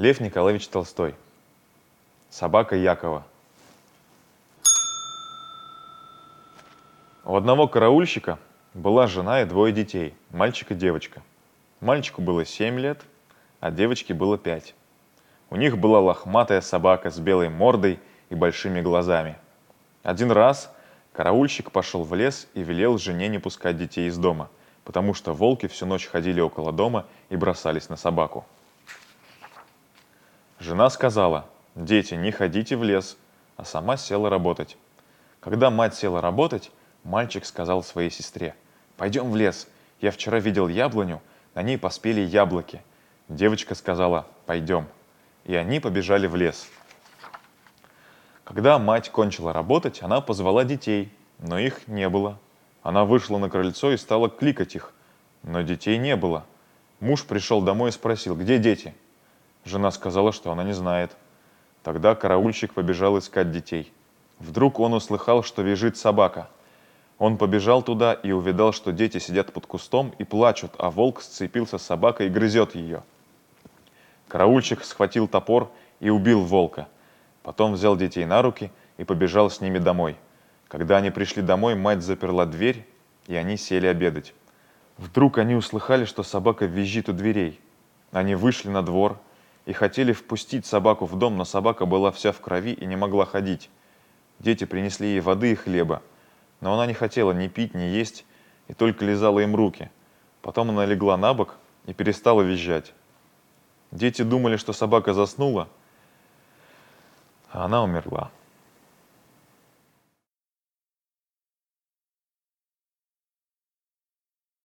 Лев Николаевич Толстой. Собака Якова. У одного караульщика была жена и двое детей, мальчик и девочка. Мальчику было 7 лет, а девочке было 5. У них была лохматая собака с белой мордой и большими глазами. Один раз караульщик пошел в лес и велел жене не пускать детей из дома, потому что волки всю ночь ходили около дома и бросались на собаку. Жена сказала, дети, не ходите в лес, а сама села работать. Когда мать села работать, мальчик сказал своей сестре, пойдем в лес, я вчера видел яблоню, на ней поспели яблоки. Девочка сказала, пойдем. И они побежали в лес. Когда мать кончила работать, она позвала детей, но их не было. Она вышла на крыльцо и стала кликать их, но детей не было. Муж пришел домой и спросил, где дети? Жена сказала, что она не знает. Тогда караульщик побежал искать детей. Вдруг он услыхал, что визжит собака. Он побежал туда и увидал, что дети сидят под кустом и плачут, а волк сцепился с собакой и грызет ее. Караульщик схватил топор и убил волка. Потом взял детей на руки и побежал с ними домой. Когда они пришли домой, мать заперла дверь, и они сели обедать. Вдруг они услыхали, что собака визжит у дверей. Они вышли на двор, и хотели впустить собаку в дом, но собака была вся в крови и не могла ходить. Дети принесли ей воды и хлеба, но она не хотела ни пить, ни есть, и только лизала им руки. Потом она легла на бок и перестала визжать. Дети думали, что собака заснула, а она умерла.